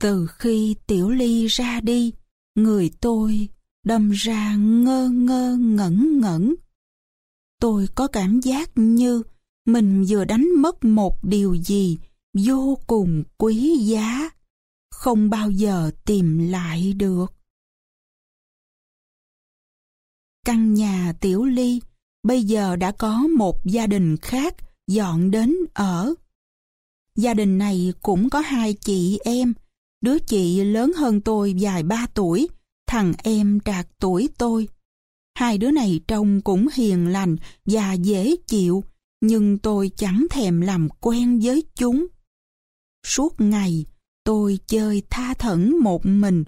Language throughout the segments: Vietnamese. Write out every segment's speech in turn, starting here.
Từ khi Tiểu Ly ra đi, người tôi đâm ra ngơ ngơ ngẩn ngẩn. Tôi có cảm giác như mình vừa đánh mất một điều gì vô cùng quý giá, không bao giờ tìm lại được. Căn nhà Tiểu Ly bây giờ đã có một gia đình khác dọn đến ở. Gia đình này cũng có hai chị em, đứa chị lớn hơn tôi vài ba tuổi, thằng em trạc tuổi tôi. Hai đứa này trông cũng hiền lành và dễ chịu, nhưng tôi chẳng thèm làm quen với chúng. Suốt ngày, tôi chơi tha thẩn một mình,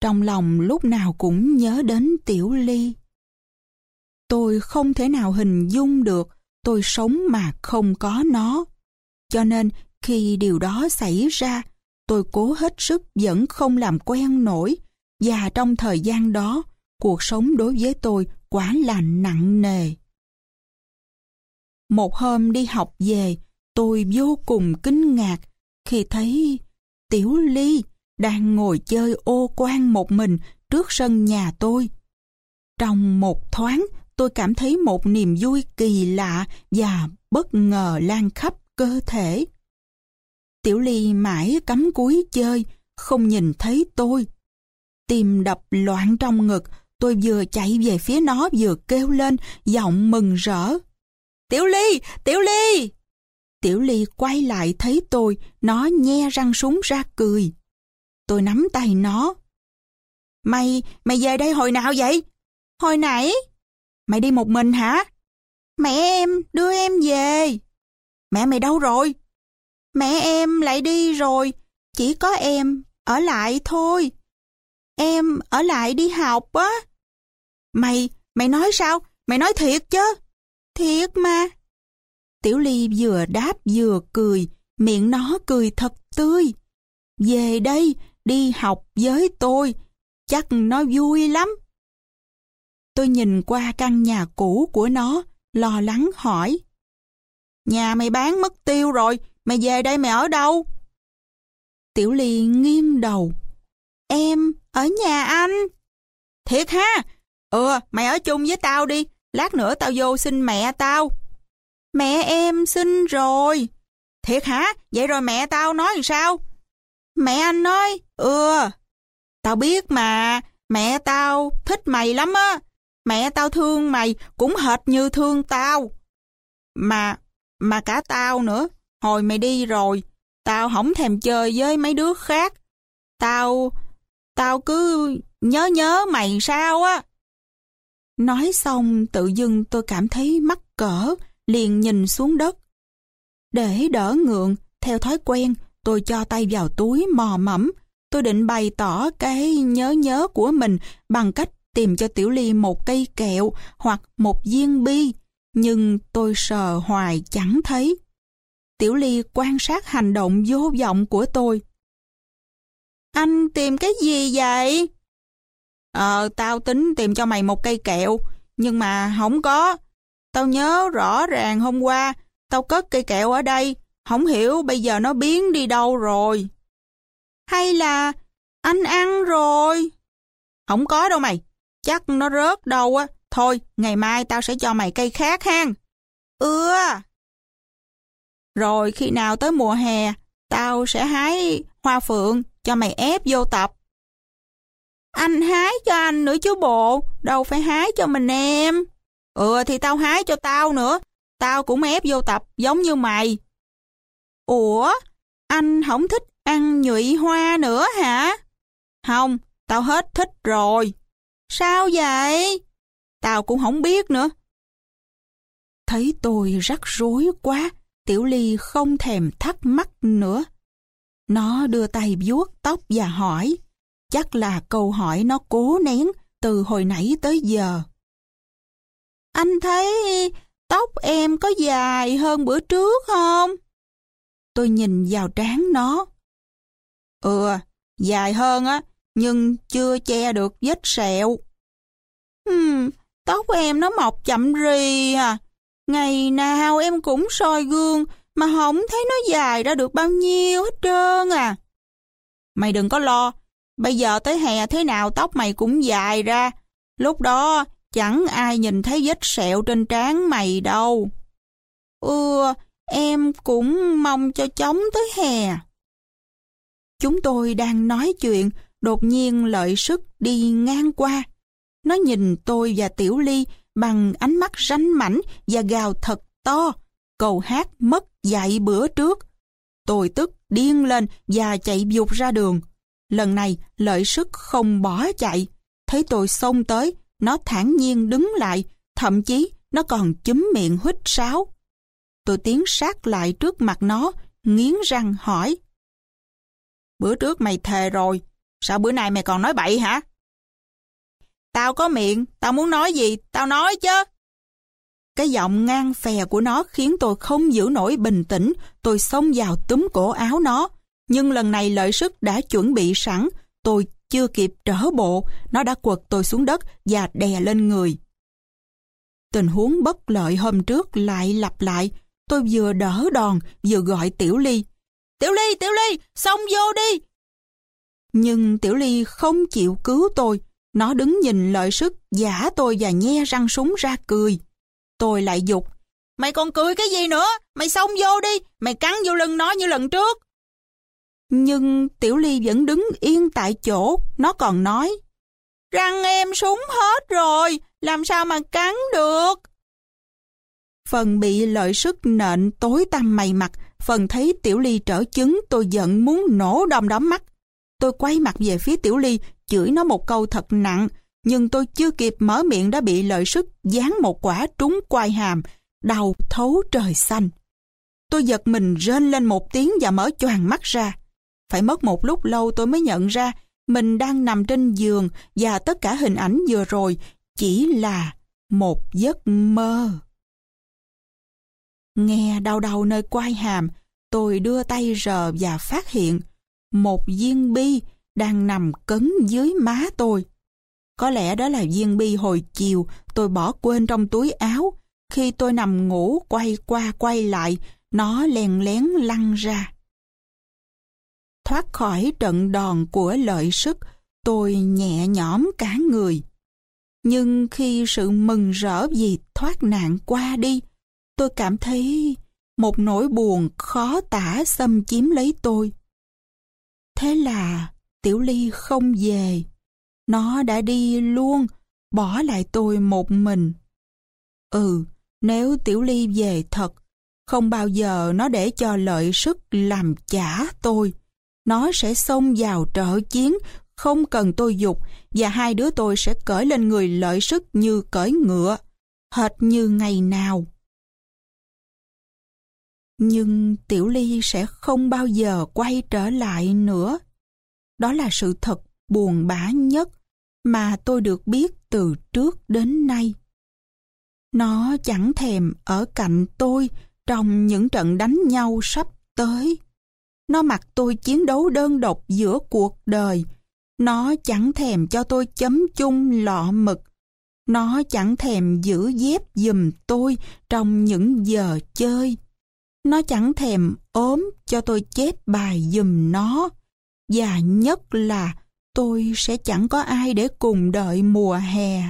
trong lòng lúc nào cũng nhớ đến Tiểu Ly. Tôi không thể nào hình dung được tôi sống mà không có nó. Cho nên khi điều đó xảy ra, tôi cố hết sức vẫn không làm quen nổi và trong thời gian đó, cuộc sống đối với tôi quá là nặng nề. Một hôm đi học về, tôi vô cùng kinh ngạc khi thấy Tiểu Ly đang ngồi chơi ô quan một mình trước sân nhà tôi. Trong một thoáng, tôi cảm thấy một niềm vui kỳ lạ và bất ngờ lan khắp cơ thể. Tiểu Ly mãi cắm cúi chơi, không nhìn thấy tôi. Tim đập loạn trong ngực, tôi vừa chạy về phía nó vừa kêu lên, giọng mừng rỡ. Tiểu Ly! Tiểu Ly! Tiểu Ly quay lại thấy tôi, nó nhe răng súng ra cười. Tôi nắm tay nó. Mày, mày về đây hồi nào vậy? Hồi nãy. Mày đi một mình hả? Mẹ em đưa em về. Mẹ mày đâu rồi? Mẹ em lại đi rồi, chỉ có em ở lại thôi. Em ở lại đi học á. Mày, mày nói sao? Mày nói thiệt chứ? Thiệt mà. Tiểu Ly vừa đáp vừa cười, miệng nó cười thật tươi. Về đây, đi học với tôi, chắc nó vui lắm. Tôi nhìn qua căn nhà cũ của nó, lo lắng hỏi. Nhà mày bán mất tiêu rồi, mày về đây mày ở đâu? Tiểu Ly nghiêng đầu. Em ở nhà anh. Thiệt ha? Ừ, mày ở chung với tao đi, lát nữa tao vô xin mẹ tao. Mẹ em xin rồi. Thiệt hả? Vậy rồi mẹ tao nói làm sao? Mẹ anh nói, ừ, tao biết mà, mẹ tao thích mày lắm á. Mẹ tao thương mày cũng hệt như thương tao. Mà, mà cả tao nữa, hồi mày đi rồi, tao không thèm chơi với mấy đứa khác. Tao, tao cứ nhớ nhớ mày sao á. Nói xong tự dưng tôi cảm thấy mắc cỡ, liền nhìn xuống đất. Để đỡ ngượng, theo thói quen, tôi cho tay vào túi mò mẫm. Tôi định bày tỏ cái nhớ nhớ của mình bằng cách tìm cho Tiểu Ly một cây kẹo hoặc một viên bi, nhưng tôi sờ hoài chẳng thấy. Tiểu Ly quan sát hành động vô vọng của tôi. Anh tìm cái gì vậy? Ờ, tao tính tìm cho mày một cây kẹo, nhưng mà không có. Tao nhớ rõ ràng hôm qua, tao cất cây kẹo ở đây, không hiểu bây giờ nó biến đi đâu rồi. Hay là anh ăn rồi? Không có đâu mày, chắc nó rớt đâu á. Thôi, ngày mai tao sẽ cho mày cây khác ha. Ừ. Rồi khi nào tới mùa hè, tao sẽ hái hoa phượng cho mày ép vô tập. Anh hái cho anh nữa chứ bộ, đâu phải hái cho mình em. Ừ thì tao hái cho tao nữa, tao cũng ép vô tập giống như mày. Ủa, anh không thích ăn nhụy hoa nữa hả? Không, tao hết thích rồi. Sao vậy? Tao cũng không biết nữa. Thấy tôi rắc rối quá, Tiểu Ly không thèm thắc mắc nữa. Nó đưa tay vuốt tóc và hỏi. Chắc là câu hỏi nó cố nén từ hồi nãy tới giờ. Anh thấy tóc em có dài hơn bữa trước không? Tôi nhìn vào trán nó. Ừ, dài hơn á, nhưng chưa che được vết sẹo. Hmm, tóc em nó mọc chậm rì à. Ngày nào em cũng soi gương mà không thấy nó dài ra được bao nhiêu hết trơn à. Mày đừng có lo, bây giờ tới hè thế nào tóc mày cũng dài ra. Lúc đó chẳng ai nhìn thấy vết sẹo trên trán mày đâu. Ừ, em cũng mong cho chóng tới hè. Chúng tôi đang nói chuyện, đột nhiên lợi sức đi ngang qua. Nó nhìn tôi và Tiểu Ly bằng ánh mắt ranh mảnh và gào thật to. Cầu hát mất dạy bữa trước. Tôi tức điên lên và chạy dục ra đường. Lần này lợi sức không bỏ chạy. Thấy tôi xông tới, nó thản nhiên đứng lại, thậm chí nó còn chúm miệng hít sáo. Tôi tiến sát lại trước mặt nó, nghiến răng hỏi. Bữa trước mày thề rồi, sao bữa nay mày còn nói bậy hả? Tao có miệng, tao muốn nói gì, tao nói chứ. Cái giọng ngang phè của nó khiến tôi không giữ nổi bình tĩnh, tôi xông vào túm cổ áo nó. Nhưng lần này lợi sức đã chuẩn bị sẵn, tôi chưa kịp trở bộ, nó đã quật tôi xuống đất và đè lên người. Tình huống bất lợi hôm trước lại lặp lại, tôi vừa đỡ đòn, vừa gọi Tiểu Ly. Tiểu Ly, Tiểu Ly, xông vô đi! Nhưng Tiểu Ly không chịu cứu tôi, nó đứng nhìn lợi sức giả tôi và nhe răng súng ra cười. Tôi lại dục. Mày còn cười cái gì nữa? Mày xông vô đi, mày cắn vô lưng nó như lần trước. Nhưng Tiểu Ly vẫn đứng yên tại chỗ, nó còn nói. Răng em súng hết rồi, làm sao mà cắn được? Phần bị lợi sức nện tối tăm mày mặt, phần thấy Tiểu Ly trở chứng tôi giận muốn nổ đom đóm mắt. Tôi quay mặt về phía Tiểu Ly, chửi nó một câu thật nặng, nhưng tôi chưa kịp mở miệng đã bị lợi sức dán một quả trúng quai hàm, đầu thấu trời xanh. Tôi giật mình rên lên một tiếng và mở choàng mắt ra. Phải mất một lúc lâu tôi mới nhận ra mình đang nằm trên giường và tất cả hình ảnh vừa rồi chỉ là một giấc mơ. Nghe đau đau nơi quai hàm, tôi đưa tay rờ và phát hiện một viên bi đang nằm cấn dưới má tôi. Có lẽ đó là viên bi hồi chiều tôi bỏ quên trong túi áo. Khi tôi nằm ngủ quay qua quay lại, nó len lén lăn ra. Thoát khỏi trận đòn của lợi sức, tôi nhẹ nhõm cả người. Nhưng khi sự mừng rỡ vì thoát nạn qua đi, tôi cảm thấy một nỗi buồn khó tả xâm chiếm lấy tôi. Thế là Tiểu Ly không về. Nó đã đi luôn, bỏ lại tôi một mình. Ừ, nếu Tiểu Ly về thật, không bao giờ nó để cho lợi sức làm trả tôi. Nó sẽ xông vào trợ chiến, không cần tôi dục, và hai đứa tôi sẽ cởi lên người lợi sức như cởi ngựa, hệt như ngày nào. Nhưng Tiểu Ly sẽ không bao giờ quay trở lại nữa. Đó là sự thật buồn bã nhất mà tôi được biết từ trước đến nay. Nó chẳng thèm ở cạnh tôi trong những trận đánh nhau sắp tới. Nó mặc tôi chiến đấu đơn độc giữa cuộc đời. Nó chẳng thèm cho tôi chấm chung lọ mực. Nó chẳng thèm giữ dép giùm tôi trong những giờ chơi. Nó chẳng thèm ốm cho tôi chép bài giùm nó. Và nhất là tôi sẽ chẳng có ai để cùng đợi mùa hè.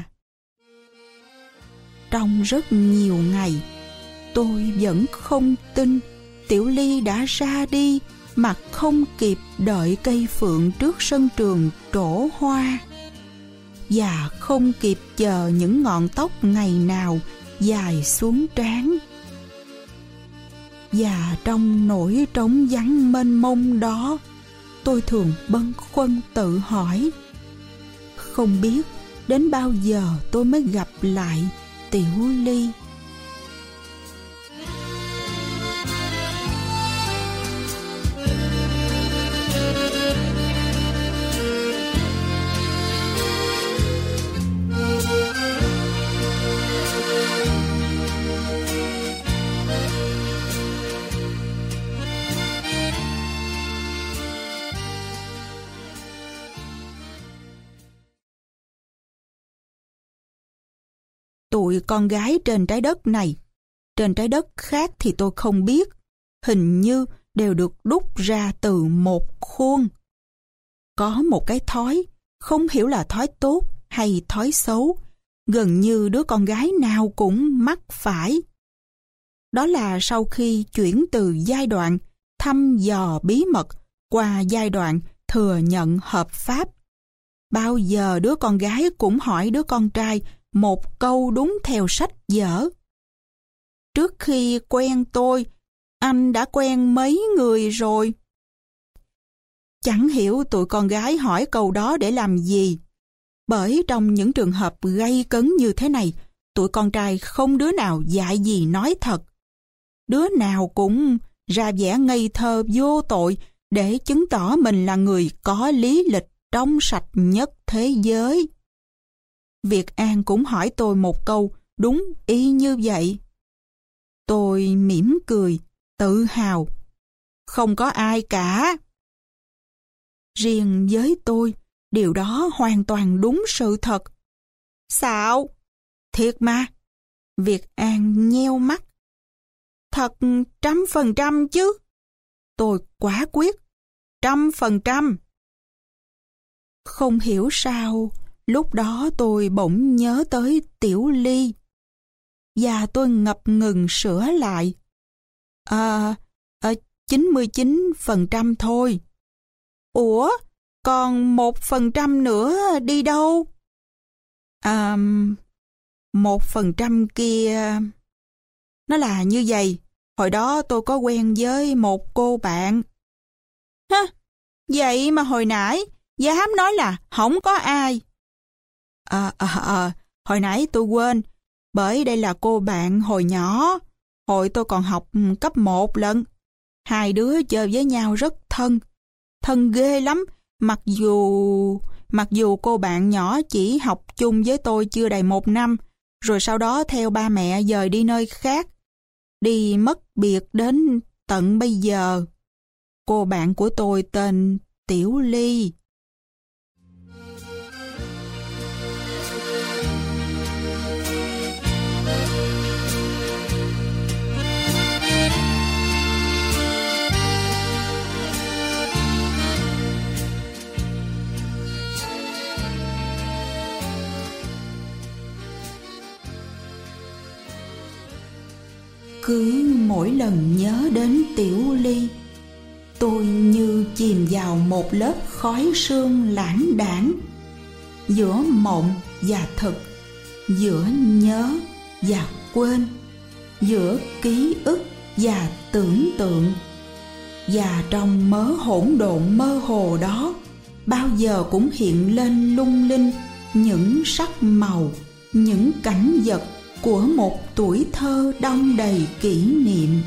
Trong rất nhiều ngày, tôi vẫn không tin Tiểu Ly đã ra đi mà không kịp đợi cây phượng trước sân trường trổ hoa và không kịp chờ những ngọn tóc ngày nào dài xuống trán và trong nỗi trống vắng mênh mông đó, tôi thường bâng khuâng tự hỏi, không biết đến bao giờ tôi mới gặp lại tiểu ly tụi con gái trên trái đất này. Trên trái đất khác thì tôi không biết. Hình như đều được đúc ra từ một khuôn. có một cái thói, không hiểu là thói tốt hay thói xấu, gần như đứa con gái nào cũng mắc phải. Đó là sau khi chuyển từ giai đoạn thăm dò bí mật qua giai đoạn thừa nhận hợp pháp. Bao giờ đứa con gái cũng hỏi đứa con trai một câu đúng theo sách dở. Trước khi quen tôi, anh đã quen mấy người rồi. Chẳng hiểu tụi con gái hỏi câu đó để làm gì. Bởi trong những trường hợp gây cấn như thế này, tụi con trai không đứa nào dạy gì nói thật. Đứa nào cũng ra vẻ ngây thơ vô tội để chứng tỏ mình là người có lý lịch trong sạch nhất thế giới. Việt An cũng hỏi tôi một câu đúng y như vậy. Tôi mỉm cười, tự hào. Không có ai cả. Riêng với tôi, điều đó hoàn toàn đúng sự thật. Xạo! Thiệt mà! Việt An nheo mắt. Thật trăm phần trăm chứ. Tôi quá quyết. Trăm phần trăm. Không hiểu sao, lúc đó tôi bỗng nhớ tới Tiểu Ly. Và tôi ngập ngừng sửa lại. À, à 99% thôi. Ủa, còn một phần trăm nữa đi đâu? À, một phần trăm kia... Nó là như vậy. Hồi đó tôi có quen với một cô bạn. Hả? Vậy mà hồi nãy, dám nói là không có ai. À, à, à, hồi nãy tôi quên, bởi đây là cô bạn hồi nhỏ. Hồi tôi còn học cấp 1 lần Hai đứa chơi với nhau rất thân. Thân ghê lắm, mặc dù... Mặc dù cô bạn nhỏ chỉ học chung với tôi chưa đầy một năm, rồi sau đó theo ba mẹ dời đi nơi khác đi mất biệt đến tận bây giờ. Cô bạn của tôi tên Tiểu Ly. Cứ mỗi lần nhớ đến Tiểu Ly, Tôi như chìm vào một lớp khói sương lãng đãng Giữa mộng và thực, Giữa nhớ và quên, Giữa ký ức và tưởng tượng. Và trong mớ hỗn độn mơ hồ đó, Bao giờ cũng hiện lên lung linh Những sắc màu, Những cảnh vật của một tuổi thơ đong đầy kỷ niệm.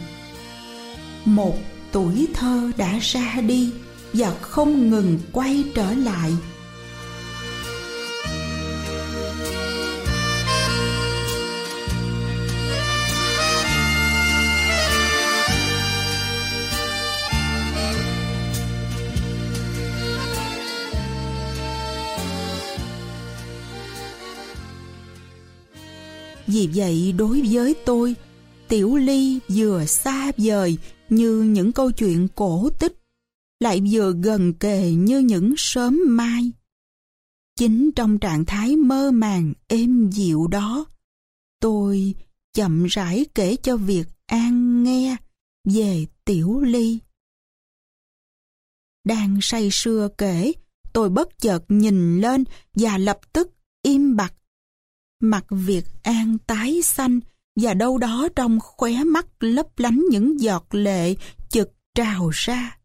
Một tuổi thơ đã ra đi và không ngừng quay trở lại. Vì vậy đối với tôi, Tiểu Ly vừa xa vời như những câu chuyện cổ tích, lại vừa gần kề như những sớm mai. Chính trong trạng thái mơ màng êm dịu đó, tôi chậm rãi kể cho việc An nghe về Tiểu Ly. Đang say sưa kể, tôi bất chợt nhìn lên và lập tức im bặt Mặt Việt An tái xanh và đâu đó trong khóe mắt lấp lánh những giọt lệ chực trào ra.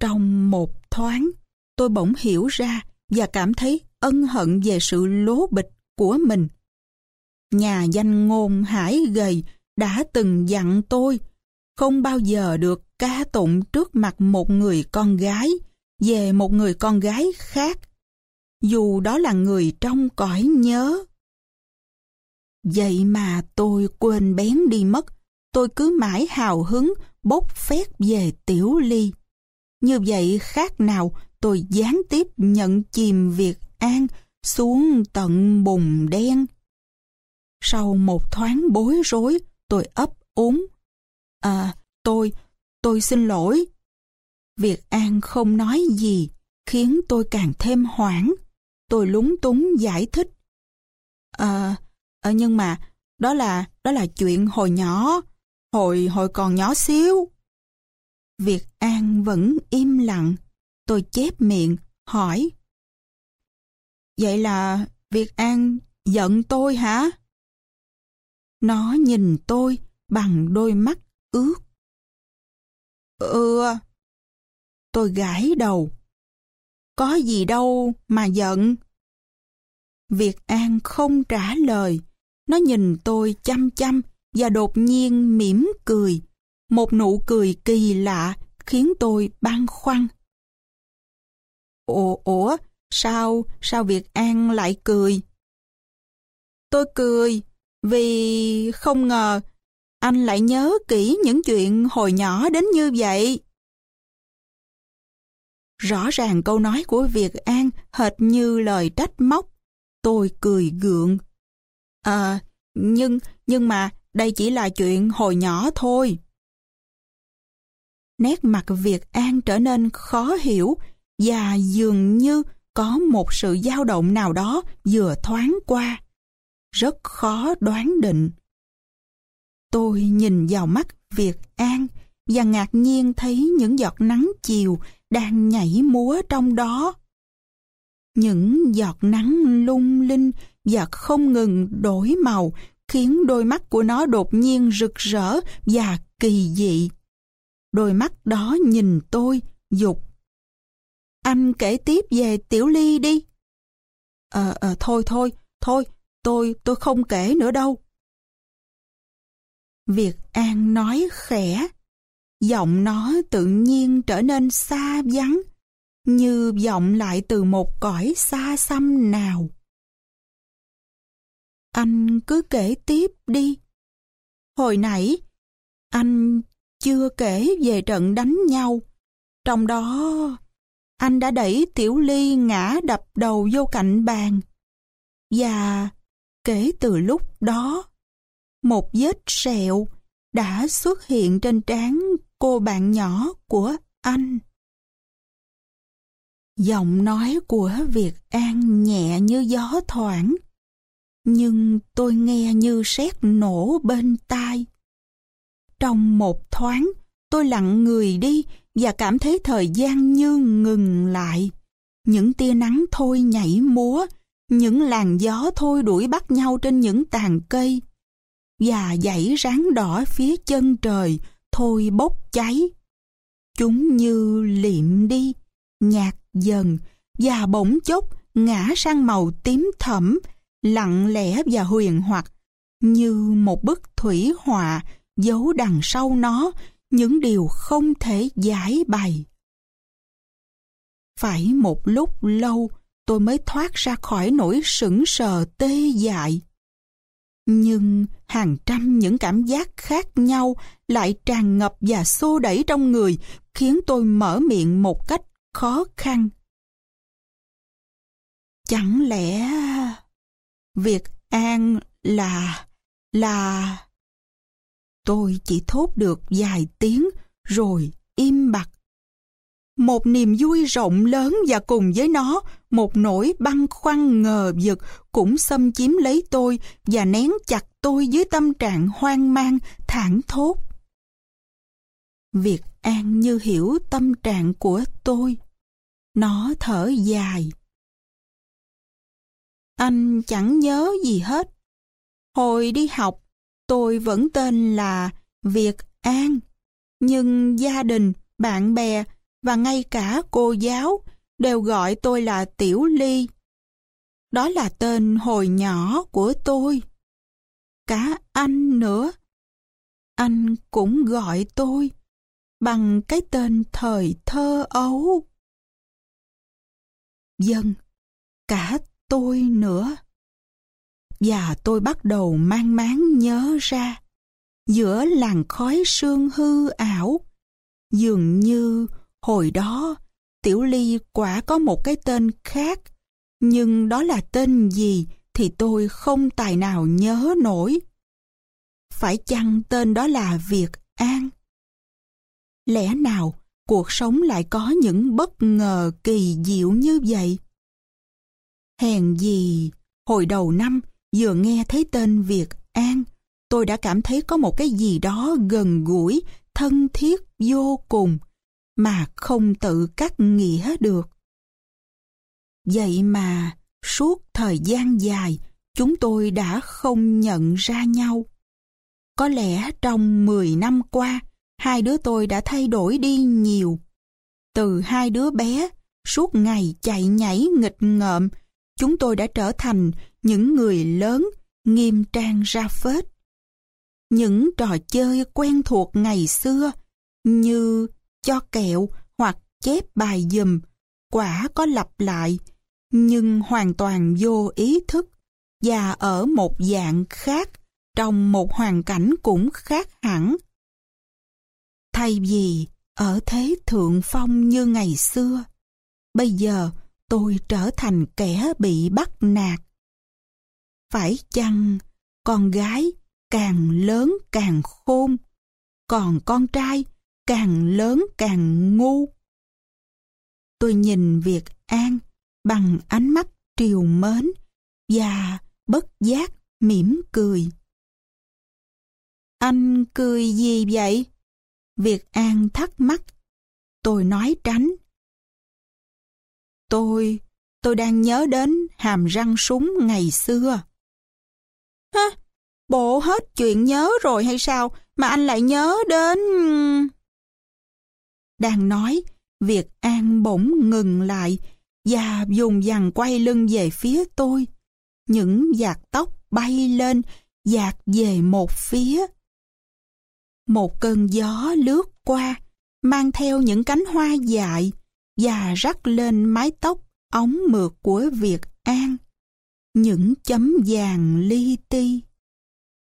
Trong một thoáng, tôi bỗng hiểu ra và cảm thấy ân hận về sự lố bịch của mình. Nhà danh ngôn hải gầy đã từng dặn tôi không bao giờ được ca tụng trước mặt một người con gái về một người con gái khác dù đó là người trong cõi nhớ. Vậy mà tôi quên bén đi mất, tôi cứ mãi hào hứng bốc phét về tiểu ly. Như vậy khác nào tôi gián tiếp nhận chìm Việt An xuống tận bùn đen. Sau một thoáng bối rối, tôi ấp úng. À, tôi, tôi xin lỗi. Việt An không nói gì, khiến tôi càng thêm hoảng. Tôi lúng túng giải thích. Ờ, à, nhưng mà đó là đó là chuyện hồi nhỏ, hồi hồi còn nhỏ xíu. Việt An vẫn im lặng. Tôi chép miệng, hỏi. Vậy là Việt An giận tôi hả? Nó nhìn tôi bằng đôi mắt ướt. Ừ, tôi gãi đầu. Có gì đâu mà giận. Việt An không trả lời. Nó nhìn tôi chăm chăm và đột nhiên mỉm cười. Một nụ cười kỳ lạ khiến tôi băn khoăn. Ủa, ủa, sao, sao Việt An lại cười? Tôi cười vì không ngờ anh lại nhớ kỹ những chuyện hồi nhỏ đến như vậy. Rõ ràng câu nói của Việt An hệt như lời trách móc. Tôi cười gượng. À, nhưng, nhưng mà đây chỉ là chuyện hồi nhỏ thôi. Nét mặt Việt An trở nên khó hiểu và dường như có một sự dao động nào đó vừa thoáng qua. Rất khó đoán định. Tôi nhìn vào mắt Việt An và ngạc nhiên thấy những giọt nắng chiều đang nhảy múa trong đó. Những giọt nắng lung linh và không ngừng đổi màu khiến đôi mắt của nó đột nhiên rực rỡ và kỳ dị. Đôi mắt đó nhìn tôi, dục. Anh kể tiếp về Tiểu Ly đi. Ờ, à, thôi thôi, thôi, tôi, tôi không kể nữa đâu. Việt An nói khẽ, giọng nó tự nhiên trở nên xa vắng, như vọng lại từ một cõi xa xăm nào. Anh cứ kể tiếp đi. Hồi nãy, anh chưa kể về trận đánh nhau. Trong đó, anh đã đẩy Tiểu Ly ngã đập đầu vô cạnh bàn. Và kể từ lúc đó, một vết sẹo đã xuất hiện trên trán cô bạn nhỏ của anh. Giọng nói của Việt An nhẹ như gió thoảng, nhưng tôi nghe như sét nổ bên tai. Trong một thoáng, tôi lặng người đi và cảm thấy thời gian như ngừng lại. Những tia nắng thôi nhảy múa, những làn gió thôi đuổi bắt nhau trên những tàn cây. Và dãy ráng đỏ phía chân trời thôi bốc cháy. Chúng như liệm đi, nhạt dần và bỗng chốc ngã sang màu tím thẫm, lặng lẽ và huyền hoặc như một bức thủy họa giấu đằng sau nó những điều không thể giải bày. Phải một lúc lâu tôi mới thoát ra khỏi nỗi sững sờ tê dại. Nhưng hàng trăm những cảm giác khác nhau lại tràn ngập và xô đẩy trong người, khiến tôi mở miệng một cách khó khăn. Chẳng lẽ việc An là là tôi chỉ thốt được vài tiếng rồi im bặt. Một niềm vui rộng lớn và cùng với nó một nỗi băn khoăn ngờ vực cũng xâm chiếm lấy tôi và nén chặt tôi dưới tâm trạng hoang mang, thảng thốt. Việt An như hiểu tâm trạng của tôi. Nó thở dài. Anh chẳng nhớ gì hết. Hồi đi học, tôi vẫn tên là Việt An. Nhưng gia đình, bạn bè và ngay cả cô giáo đều gọi tôi là Tiểu Ly. Đó là tên hồi nhỏ của tôi. Cả anh nữa. Anh cũng gọi tôi bằng cái tên thời thơ ấu. Dân, cả tôi nữa. Và tôi bắt đầu mang máng nhớ ra, giữa làn khói sương hư ảo, dường như hồi đó Tiểu Ly quả có một cái tên khác, nhưng đó là tên gì thì tôi không tài nào nhớ nổi. Phải chăng tên đó là Việt An? Lẽ nào cuộc sống lại có những bất ngờ kỳ diệu như vậy. Hèn gì, hồi đầu năm vừa nghe thấy tên Việt An, tôi đã cảm thấy có một cái gì đó gần gũi, thân thiết vô cùng, mà không tự cắt nghĩa được. Vậy mà, suốt thời gian dài, chúng tôi đã không nhận ra nhau. Có lẽ trong 10 năm qua, hai đứa tôi đã thay đổi đi nhiều. Từ hai đứa bé, suốt ngày chạy nhảy nghịch ngợm, chúng tôi đã trở thành những người lớn, nghiêm trang ra phết. Những trò chơi quen thuộc ngày xưa như cho kẹo hoặc chép bài dùm, quả có lặp lại, nhưng hoàn toàn vô ý thức và ở một dạng khác, trong một hoàn cảnh cũng khác hẳn. Thay vì ở thế thượng phong như ngày xưa, bây giờ tôi trở thành kẻ bị bắt nạt. Phải chăng con gái càng lớn càng khôn, còn con trai càng lớn càng ngu? Tôi nhìn Việt An bằng ánh mắt triều mến và bất giác mỉm cười. Anh cười gì vậy? Việt An thắc mắc. Tôi nói tránh. Tôi, tôi đang nhớ đến hàm răng súng ngày xưa. Hả? Bộ hết chuyện nhớ rồi hay sao mà anh lại nhớ đến... Đang nói, Việt An bỗng ngừng lại và dùng dằn quay lưng về phía tôi. Những giạt tóc bay lên, dạt về một phía. Một cơn gió lướt qua, mang theo những cánh hoa dại và rắc lên mái tóc ống mượt của Việt An. Những chấm vàng li ti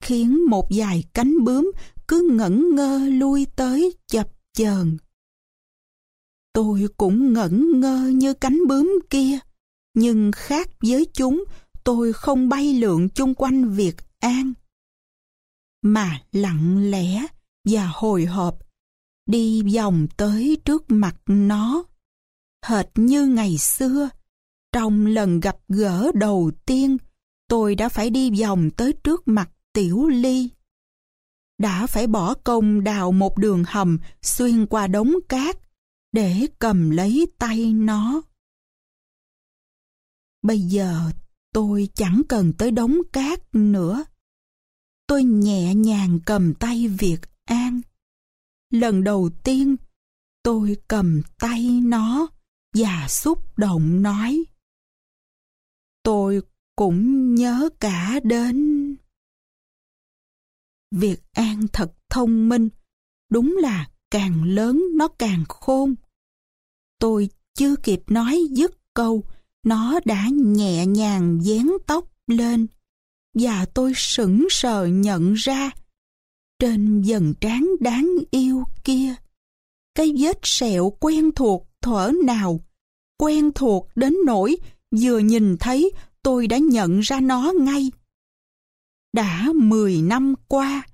khiến một vài cánh bướm cứ ngẩn ngơ lui tới chập chờn. Tôi cũng ngẩn ngơ như cánh bướm kia, nhưng khác với chúng, tôi không bay lượn chung quanh Việt An. Mà lặng lẽ và hồi hộp, đi vòng tới trước mặt nó. Hệt như ngày xưa, trong lần gặp gỡ đầu tiên, tôi đã phải đi vòng tới trước mặt Tiểu Ly. Đã phải bỏ công đào một đường hầm xuyên qua đống cát để cầm lấy tay nó. Bây giờ tôi chẳng cần tới đống cát nữa. Tôi nhẹ nhàng cầm tay Việt An. Lần đầu tiên tôi cầm tay nó và xúc động nói. Tôi cũng nhớ cả đến... Việt An thật thông minh, đúng là càng lớn nó càng khôn. Tôi chưa kịp nói dứt câu, nó đã nhẹ nhàng dán tóc lên, và tôi sững sờ nhận ra, trên dần trán đáng yêu kia, cái vết sẹo quen thuộc thở nào, quen thuộc đến nỗi vừa nhìn thấy tôi đã nhận ra nó ngay. Đã 10 năm qua,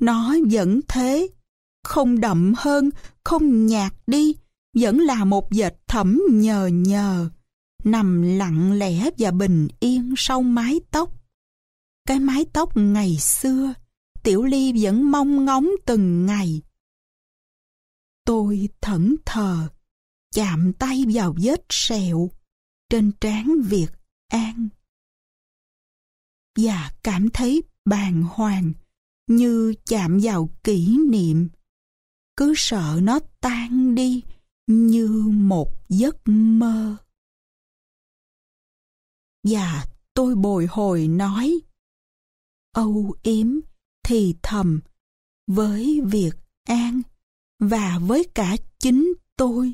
nó vẫn thế, không đậm hơn, không nhạt đi, vẫn là một vệt thẩm nhờ nhờ, nằm lặng lẽ và bình yên sau mái tóc. Cái mái tóc ngày xưa, Tiểu Ly vẫn mong ngóng từng ngày. Tôi thẫn thờ, chạm tay vào vết sẹo trên trán Việt An. Và cảm thấy bàng hoàng như chạm vào kỷ niệm. Cứ sợ nó tan đi như một giấc mơ. Và tôi bồi hồi nói, âu yếm thì thầm với việc an và với cả chính tôi.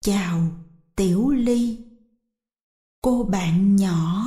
Chào Tiểu Ly, cô bạn nhỏ.